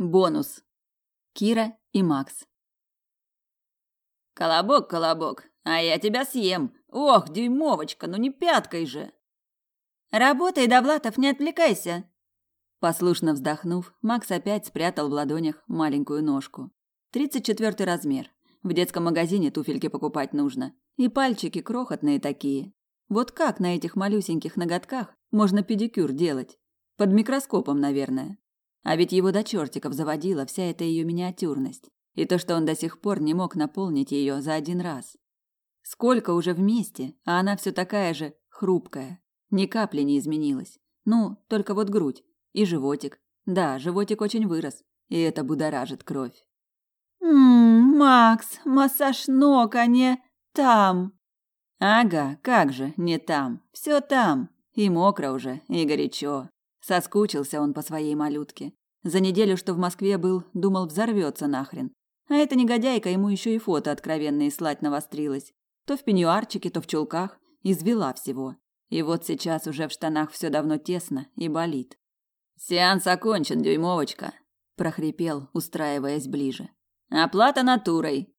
Бонус. Кира и Макс. Колобок, колобок, а я тебя съем. Ох, дюймовочка, ну не пяткой же. Работай, Довлатов, не отвлекайся. Послушно вздохнув, Макс опять спрятал в ладонях маленькую ножку. Тридцать четвертый размер. В детском магазине туфельки покупать нужно. И пальчики крохотные такие. Вот как на этих малюсеньких ноготках можно педикюр делать? Под микроскопом, наверное. А ведь его до чертиков заводила вся эта ее миниатюрность. И то, что он до сих пор не мог наполнить ее за один раз. Сколько уже вместе, а она все такая же хрупкая. Ни капли не изменилась. Ну, только вот грудь и животик. Да, животик очень вырос, и это будоражит кровь. «Ммм, Макс, массаж ног, а не там!» «Ага, как же, не там. Все там. И мокро уже, и горячо. Соскучился он по своей малютке. За неделю, что в Москве был, думал, взорвется нахрен. А эта негодяйка ему еще и фото откровенные слать навострилась. То в пеньюарчике, то в чулках. Извела всего. И вот сейчас уже в штанах все давно тесно и болит. «Сеанс окончен, дюймовочка», – прохрипел, устраиваясь ближе. «Оплата натурой».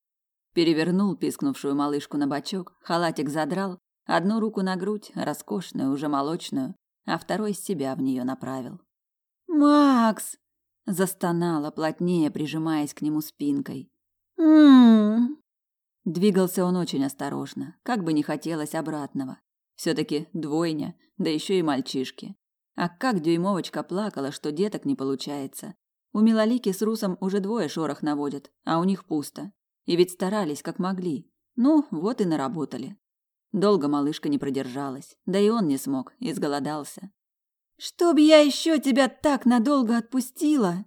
Перевернул пискнувшую малышку на бочок, халатик задрал, одну руку на грудь, роскошную, уже молочную, а второй себя в нее направил. «Макс!» – застонала, плотнее прижимаясь к нему спинкой. «М-м-м!» Двигался он очень осторожно, как бы не хотелось обратного. все таки двойня, да еще и мальчишки. А как дюймовочка плакала, что деток не получается. У Милолики с Русом уже двое шорох наводят, а у них пусто. И ведь старались, как могли. Ну, вот и наработали. Долго малышка не продержалась, да и он не смог, изголодался. «Чтоб я еще тебя так надолго отпустила!»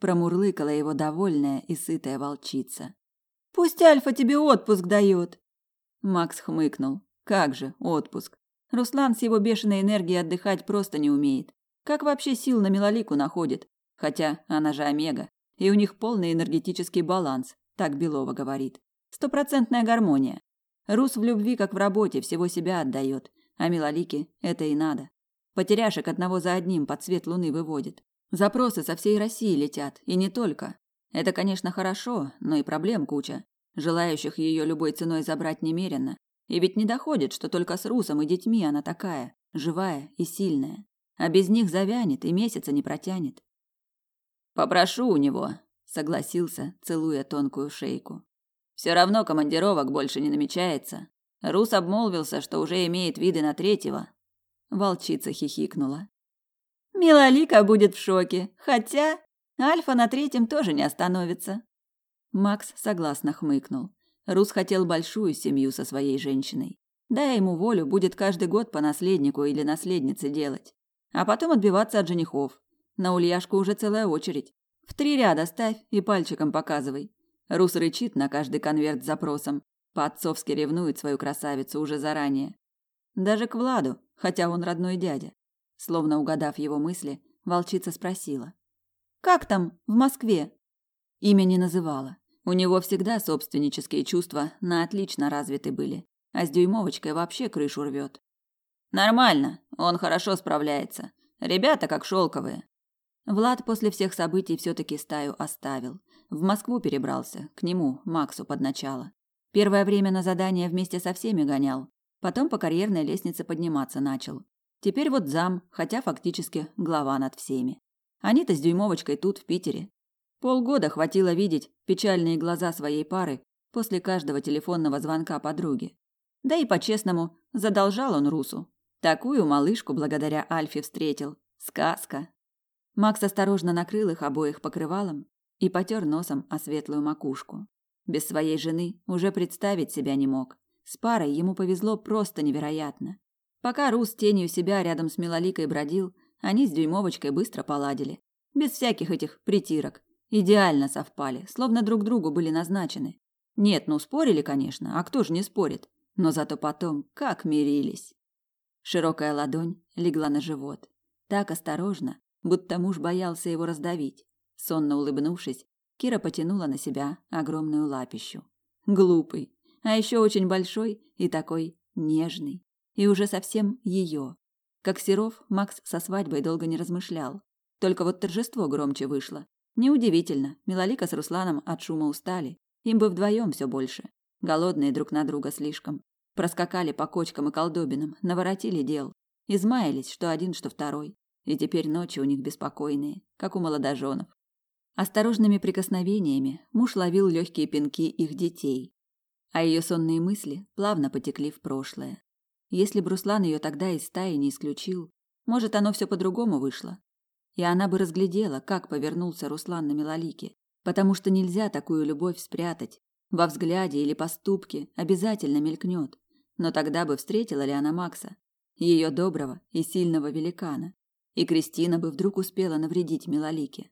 Промурлыкала его довольная и сытая волчица. «Пусть Альфа тебе отпуск дает!» Макс хмыкнул. «Как же, отпуск? Руслан с его бешеной энергией отдыхать просто не умеет. Как вообще сил на Милолику находит? Хотя она же Омега, и у них полный энергетический баланс, так Белова говорит. Стопроцентная гармония. Рус в любви, как в работе, всего себя отдает, а Милолике это и надо. Потеряшек одного за одним под свет луны выводит. Запросы со всей России летят, и не только. Это, конечно, хорошо, но и проблем куча. Желающих ее любой ценой забрать немерено. И ведь не доходит, что только с Русом и детьми она такая, живая и сильная. А без них завянет и месяца не протянет. «Попрошу у него», — согласился, целуя тонкую шейку. Все равно командировок больше не намечается. Рус обмолвился, что уже имеет виды на третьего. Волчица хихикнула. Милолика будет в шоке, хотя Альфа на третьем тоже не остановится. Макс согласно хмыкнул. Рус хотел большую семью со своей женщиной. Дай ему волю, будет каждый год по наследнику или наследнице делать. А потом отбиваться от женихов. На Ульяшку уже целая очередь. В три ряда ставь и пальчиком показывай. Рус рычит на каждый конверт с запросом. По-отцовски ревнует свою красавицу уже заранее. Даже к Владу, хотя он родной дядя. Словно угадав его мысли, волчица спросила. «Как там, в Москве?» Имя не называла. У него всегда собственнические чувства на отлично развиты были. А с дюймовочкой вообще крышу рвет. «Нормально, он хорошо справляется. Ребята как шелковые. Влад после всех событий все-таки стаю оставил. В Москву перебрался, к нему, Максу, под начало. Первое время на задание вместе со всеми гонял. Потом по карьерной лестнице подниматься начал. Теперь вот зам, хотя фактически глава над всеми. Они-то с дюймовочкой тут, в Питере. Полгода хватило видеть печальные глаза своей пары после каждого телефонного звонка подруги. Да и по-честному, задолжал он Русу. Такую малышку благодаря Альфе встретил. Сказка. Макс осторожно накрыл их обоих покрывалом и потер носом о светлую макушку. Без своей жены уже представить себя не мог. С парой ему повезло просто невероятно. Пока Рус тенью себя рядом с Милоликой бродил, они с Дюймовочкой быстро поладили. Без всяких этих притирок. Идеально совпали, словно друг другу были назначены. Нет, ну спорили, конечно, а кто же не спорит? Но зато потом как мирились. Широкая ладонь легла на живот. Так осторожно, будто муж боялся его раздавить. Сонно улыбнувшись, Кира потянула на себя огромную лапищу. Глупый, а еще очень большой и такой нежный. И уже совсем ее. Как Серов, Макс со свадьбой долго не размышлял. Только вот торжество громче вышло. Неудивительно, Милолика с Русланом от шума устали. Им бы вдвоем все больше. Голодные друг на друга слишком. Проскакали по кочкам и колдобинам, наворотили дел. Измаялись, что один, что второй. И теперь ночи у них беспокойные, как у молодоженов. Осторожными прикосновениями муж ловил легкие пинки их детей, а ее сонные мысли плавно потекли в прошлое. Если бы Руслан ее тогда из стаи не исключил, может, оно все по-другому вышло. И она бы разглядела, как повернулся Руслан на Милолике, потому что нельзя такую любовь спрятать. Во взгляде или поступке обязательно мелькнет. Но тогда бы встретила ли она Макса, ее доброго и сильного великана, и Кристина бы вдруг успела навредить Милолике.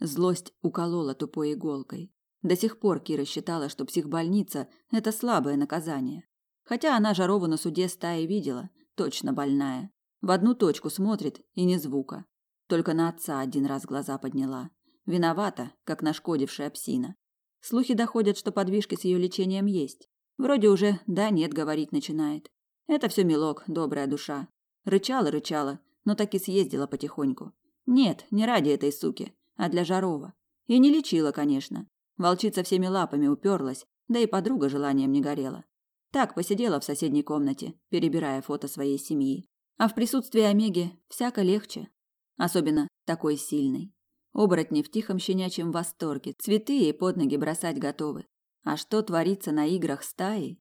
Злость уколола тупой иголкой. До сих пор Кира считала, что психбольница – это слабое наказание. Хотя она Жарову на суде стаи видела, точно больная. В одну точку смотрит и ни звука. Только на отца один раз глаза подняла. Виновата, как нашкодившая псина. Слухи доходят, что подвижки с ее лечением есть. Вроде уже да-нет говорить начинает. Это все милок, добрая душа. Рычала-рычала, но так и съездила потихоньку. Нет, не ради этой суки, а для Жарова. И не лечила, конечно. Волчица всеми лапами уперлась, да и подруга желанием не горела. Так посидела в соседней комнате, перебирая фото своей семьи. А в присутствии Омеги всяко легче. Особенно такой сильной. Оборотни в тихом щенячьем восторге, цветы ей под ноги бросать готовы. А что творится на играх стаи?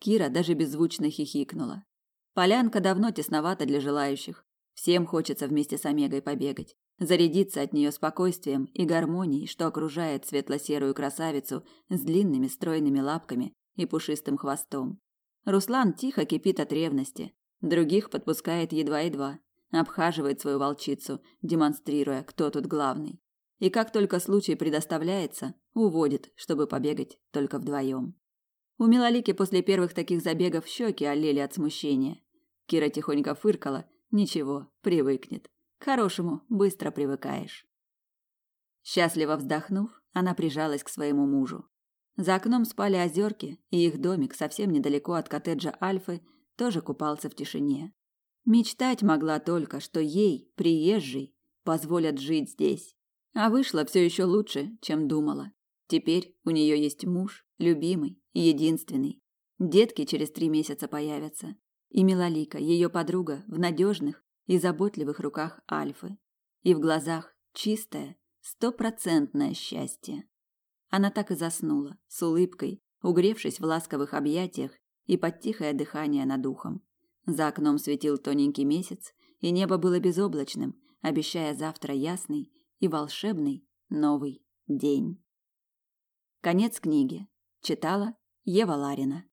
Кира даже беззвучно хихикнула. Полянка давно тесновата для желающих. Всем хочется вместе с Омегой побегать зарядиться от нее спокойствием и гармонией, что окружает светло-серую красавицу с длинными стройными лапками и пушистым хвостом. Руслан тихо кипит от ревности, других подпускает едва-едва, обхаживает свою волчицу, демонстрируя, кто тут главный. И как только случай предоставляется, уводит, чтобы побегать только вдвоем. У Милолики после первых таких забегов щеки олели от смущения. Кира тихонько фыркала, ничего, привыкнет. Хорошему быстро привыкаешь. Счастливо вздохнув, она прижалась к своему мужу. За окном спали озерки, и их домик совсем недалеко от коттеджа Альфы тоже купался в тишине. Мечтать могла только, что ей, приезжей, позволят жить здесь. А вышло все еще лучше, чем думала. Теперь у нее есть муж, любимый единственный. Детки через три месяца появятся. И Милолика, ее подруга, в надежных, и заботливых руках Альфы, и в глазах чистое, стопроцентное счастье. Она так и заснула, с улыбкой, угревшись в ласковых объятиях и под тихое дыхание над ухом. За окном светил тоненький месяц, и небо было безоблачным, обещая завтра ясный и волшебный новый день. Конец книги. Читала Ева Ларина.